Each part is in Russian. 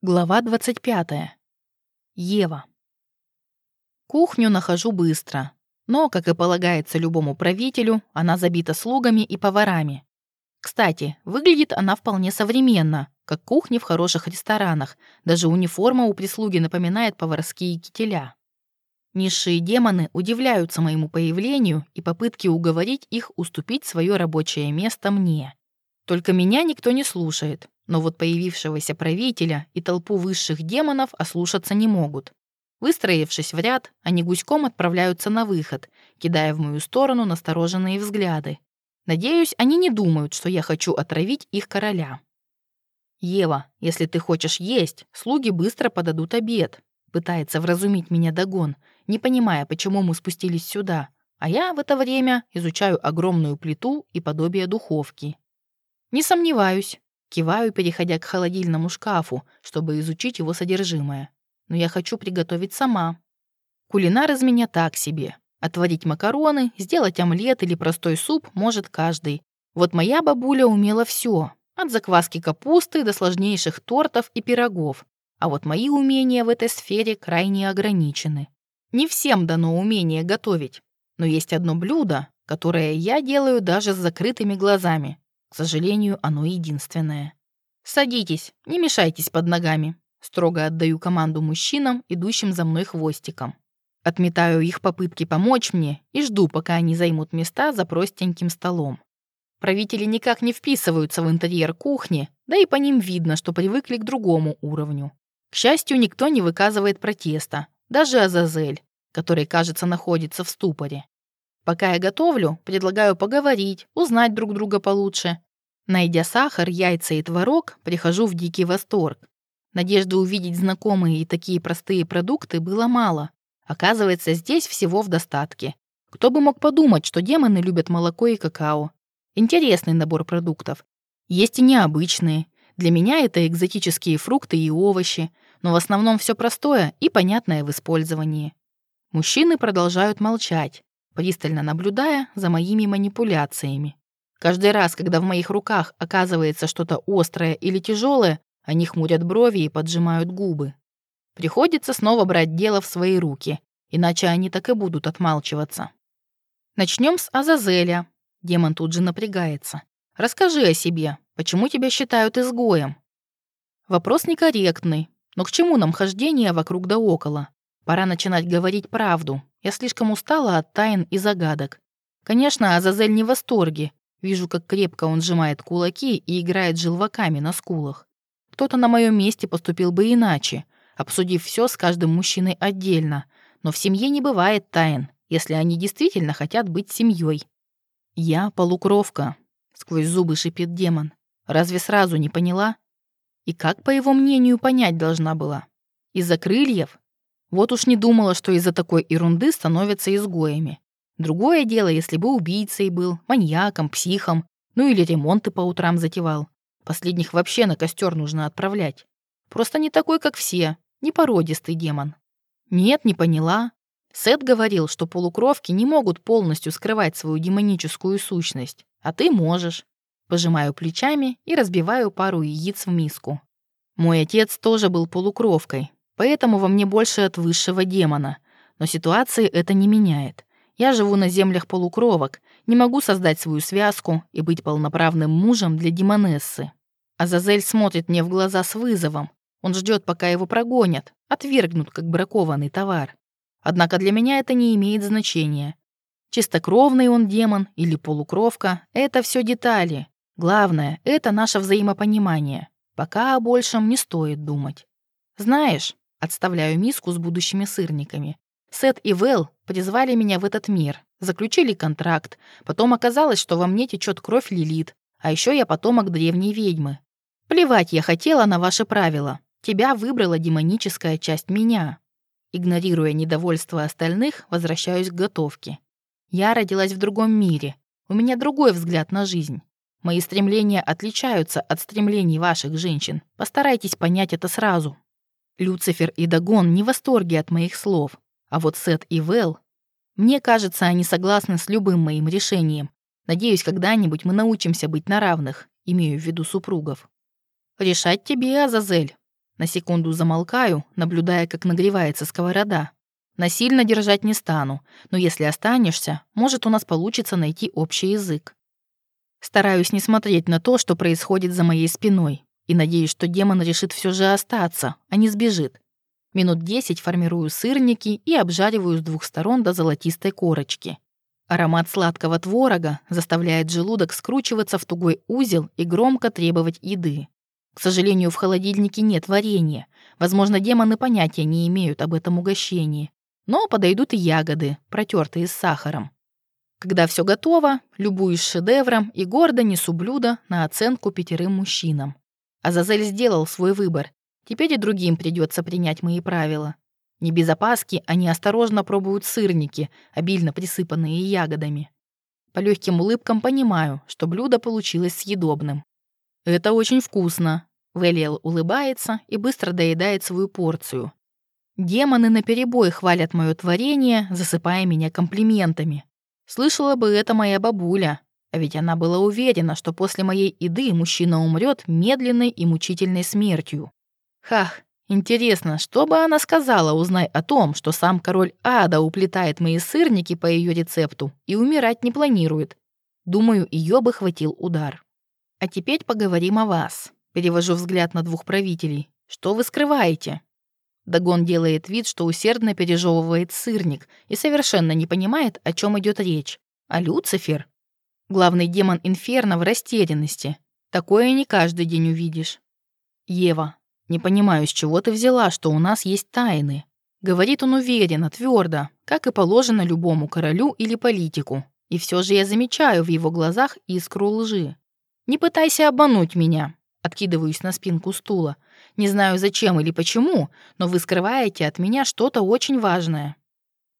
Глава 25. Ева. Кухню нахожу быстро, но, как и полагается любому правителю, она забита слугами и поварами. Кстати, выглядит она вполне современно, как кухни в хороших ресторанах, даже униформа у прислуги напоминает поварские кителя. Низшие демоны удивляются моему появлению и попытке уговорить их уступить свое рабочее место мне. Только меня никто не слушает, но вот появившегося правителя и толпу высших демонов ослушаться не могут. Выстроившись в ряд, они гуськом отправляются на выход, кидая в мою сторону настороженные взгляды. Надеюсь, они не думают, что я хочу отравить их короля. «Ева, если ты хочешь есть, слуги быстро подадут обед», пытается вразумить меня Дагон, не понимая, почему мы спустились сюда, а я в это время изучаю огромную плиту и подобие духовки. Не сомневаюсь, Киваю, переходя к холодильному шкафу, чтобы изучить его содержимое. Но я хочу приготовить сама. Кулинар из меня так себе. Отварить макароны, сделать омлет или простой суп может каждый. Вот моя бабуля умела все, от закваски капусты до сложнейших тортов и пирогов. А вот мои умения в этой сфере крайне ограничены. Не всем дано умение готовить, но есть одно блюдо, которое я делаю даже с закрытыми глазами. К сожалению, оно единственное. «Садитесь, не мешайтесь под ногами», — строго отдаю команду мужчинам, идущим за мной хвостиком. Отметаю их попытки помочь мне и жду, пока они займут места за простеньким столом. Правители никак не вписываются в интерьер кухни, да и по ним видно, что привыкли к другому уровню. К счастью, никто не выказывает протеста, даже Азазель, который, кажется, находится в ступоре. Пока я готовлю, предлагаю поговорить, узнать друг друга получше. Найдя сахар, яйца и творог, прихожу в дикий восторг. Надежды увидеть знакомые и такие простые продукты было мало. Оказывается, здесь всего в достатке. Кто бы мог подумать, что демоны любят молоко и какао. Интересный набор продуктов. Есть и необычные. Для меня это экзотические фрукты и овощи, но в основном все простое и понятное в использовании. Мужчины продолжают молчать пристально наблюдая за моими манипуляциями. Каждый раз, когда в моих руках оказывается что-то острое или тяжелое, они хмурят брови и поджимают губы. Приходится снова брать дело в свои руки, иначе они так и будут отмалчиваться. Начнем с Азазеля. Демон тут же напрягается. Расскажи о себе. Почему тебя считают изгоем? Вопрос некорректный, но к чему нам хождение вокруг да около? Пора начинать говорить правду, я слишком устала от тайн и загадок. Конечно, Азазель не в восторге. Вижу, как крепко он сжимает кулаки и играет желваками на скулах. Кто-то на моем месте поступил бы иначе, обсудив все с каждым мужчиной отдельно. Но в семье не бывает тайн, если они действительно хотят быть семьей. «Я полукровка», — сквозь зубы шипит демон. «Разве сразу не поняла?» И как, по его мнению, понять должна была? Из-за крыльев? Вот уж не думала, что из-за такой ерунды становятся изгоями. Другое дело, если бы убийцей был, маньяком, психом, ну или ремонты по утрам затевал. Последних вообще на костер нужно отправлять. Просто не такой, как все, не породистый демон. Нет, не поняла. Сет говорил, что полукровки не могут полностью скрывать свою демоническую сущность, а ты можешь. Пожимаю плечами и разбиваю пару яиц в миску. Мой отец тоже был полукровкой, Поэтому во мне больше от высшего демона. Но ситуации это не меняет. Я живу на землях полукровок, не могу создать свою связку и быть полноправным мужем для демонессы. Азазель смотрит мне в глаза с вызовом. Он ждет, пока его прогонят, отвергнут как бракованный товар. Однако для меня это не имеет значения. Чистокровный он демон или полукровка — это все детали. Главное — это наше взаимопонимание. Пока о большем не стоит думать. Знаешь, Отставляю миску с будущими сырниками. Сет и Вэл призвали меня в этот мир, заключили контракт. Потом оказалось, что во мне течет кровь Лилит, а еще я потомок древней ведьмы. Плевать я хотела на ваши правила. Тебя выбрала демоническая часть меня. Игнорируя недовольство остальных, возвращаюсь к готовке. Я родилась в другом мире. У меня другой взгляд на жизнь. Мои стремления отличаются от стремлений ваших женщин. Постарайтесь понять это сразу. Люцифер и Дагон не в восторге от моих слов, а вот Сет и Вэл... Мне кажется, они согласны с любым моим решением. Надеюсь, когда-нибудь мы научимся быть на равных, имею в виду супругов. Решать тебе, Азазель. На секунду замолкаю, наблюдая, как нагревается сковорода. Насильно держать не стану, но если останешься, может, у нас получится найти общий язык. Стараюсь не смотреть на то, что происходит за моей спиной, и надеюсь, что демон решит все же остаться, а не сбежит. Минут десять формирую сырники и обжариваю с двух сторон до золотистой корочки. Аромат сладкого творога заставляет желудок скручиваться в тугой узел и громко требовать еды. К сожалению, в холодильнике нет варенья. Возможно, демоны понятия не имеют об этом угощении. Но подойдут и ягоды, протертые с сахаром. Когда все готово, любуюсь шедевром и гордо несу блюдо на оценку пятерым мужчинам. Азазель сделал свой выбор. Теперь и другим придется принять мои правила. Не без опаски они осторожно пробуют сырники, обильно присыпанные ягодами. По легким улыбкам понимаю, что блюдо получилось съедобным. «Это очень вкусно», — Велиэл улыбается и быстро доедает свою порцию, Демоны наперебой хвалят мое творение, засыпая меня комплиментами. Слышала бы это моя бабуля, ведь она была уверена, что после моей еды мужчина умрет медленной и мучительной смертью. Хах, интересно, что бы она сказала, узнай о том, что сам король ада уплетает мои сырники по ее рецепту и умирать не планирует. Думаю, ее бы хватил удар. А теперь поговорим о вас. Перевожу взгляд на двух правителей. Что вы скрываете? Дагон делает вид, что усердно пережевывает сырник и совершенно не понимает, о чем идет речь. А Люцифер? Главный демон Инферно в растерянности. Такое не каждый день увидишь. Ева, не понимаю, с чего ты взяла, что у нас есть тайны. Говорит он уверенно, твердо, как и положено любому королю или политику. И все же я замечаю в его глазах искру лжи. Не пытайся обмануть меня. Откидываюсь на спинку стула. Не знаю, зачем или почему, но вы скрываете от меня что-то очень важное.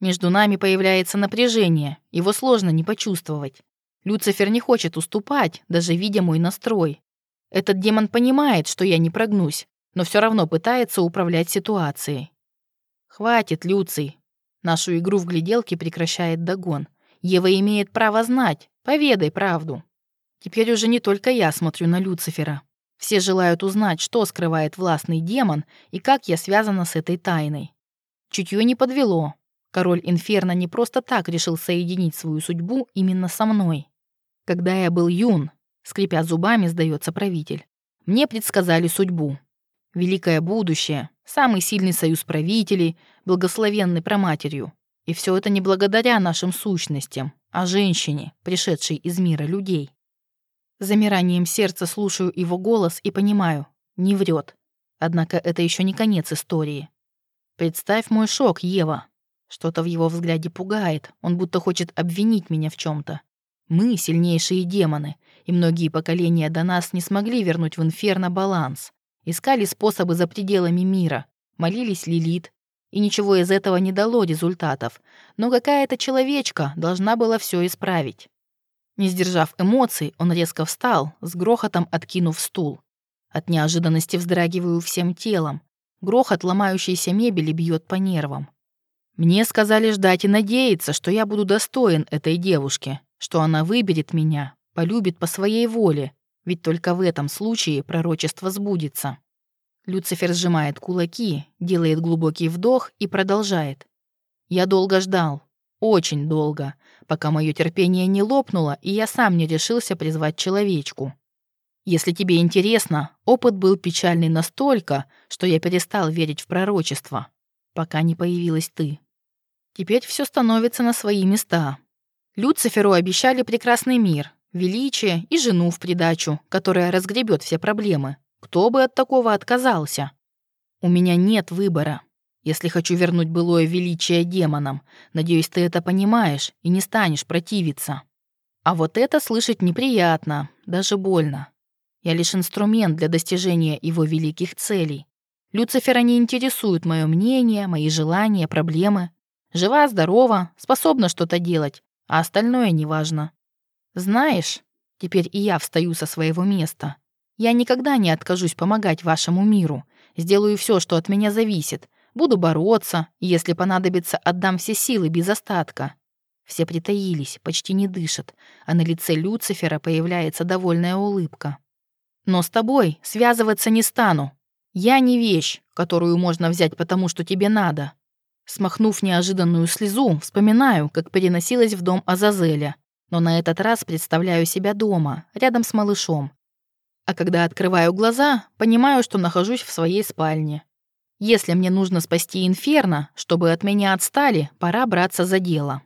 Между нами появляется напряжение, его сложно не почувствовать. Люцифер не хочет уступать, даже видя мой настрой. Этот демон понимает, что я не прогнусь, но все равно пытается управлять ситуацией. «Хватит, Люций!» Нашу игру в гляделке прекращает Дагон. Ева имеет право знать, поведай правду. Теперь уже не только я смотрю на Люцифера. Все желают узнать, что скрывает властный демон и как я связана с этой тайной. Чутье не подвело. Король Инферно не просто так решил соединить свою судьбу именно со мной. Когда я был юн, скрипя зубами, сдается правитель, мне предсказали судьбу. Великое будущее, самый сильный союз правителей, благословенный проматерью. И все это не благодаря нашим сущностям, а женщине, пришедшей из мира людей. Замиранием сердца слушаю его голос и понимаю, не врет. Однако это еще не конец истории. Представь мой шок, Ева. Что-то в его взгляде пугает, он будто хочет обвинить меня в чем то Мы — сильнейшие демоны, и многие поколения до нас не смогли вернуть в инферно баланс. Искали способы за пределами мира, молились Лилит, и ничего из этого не дало результатов, но какая-то человечка должна была все исправить. Не сдержав эмоций, он резко встал, с грохотом откинув стул. От неожиданности вздрагиваю всем телом. Грохот ломающейся мебели бьет по нервам. Мне сказали ждать и надеяться, что я буду достоин этой девушки, что она выберет меня, полюбит по своей воле, ведь только в этом случае пророчество сбудется. Люцифер сжимает кулаки, делает глубокий вдох и продолжает. Я долго ждал, очень долго, пока мое терпение не лопнуло, и я сам не решился призвать человечку. Если тебе интересно, опыт был печальный настолько, что я перестал верить в пророчество, пока не появилась ты. Теперь все становится на свои места. Люциферу обещали прекрасный мир, величие и жену в придачу, которая разгребет все проблемы. Кто бы от такого отказался? У меня нет выбора если хочу вернуть былое величие демонам. Надеюсь, ты это понимаешь и не станешь противиться. А вот это слышать неприятно, даже больно. Я лишь инструмент для достижения его великих целей. Люцифера не интересует мое мнение, мои желания, проблемы. Жива, здорова, способна что-то делать, а остальное неважно. Знаешь, теперь и я встаю со своего места. Я никогда не откажусь помогать вашему миру. Сделаю все, что от меня зависит, Буду бороться, если понадобится, отдам все силы без остатка. Все притаились, почти не дышат, а на лице Люцифера появляется довольная улыбка. Но с тобой связываться не стану. Я не вещь, которую можно взять потому, что тебе надо. Смахнув неожиданную слезу, вспоминаю, как переносилась в дом Азазеля, но на этот раз представляю себя дома, рядом с малышом. А когда открываю глаза, понимаю, что нахожусь в своей спальне. Если мне нужно спасти Инферно, чтобы от меня отстали, пора браться за дело.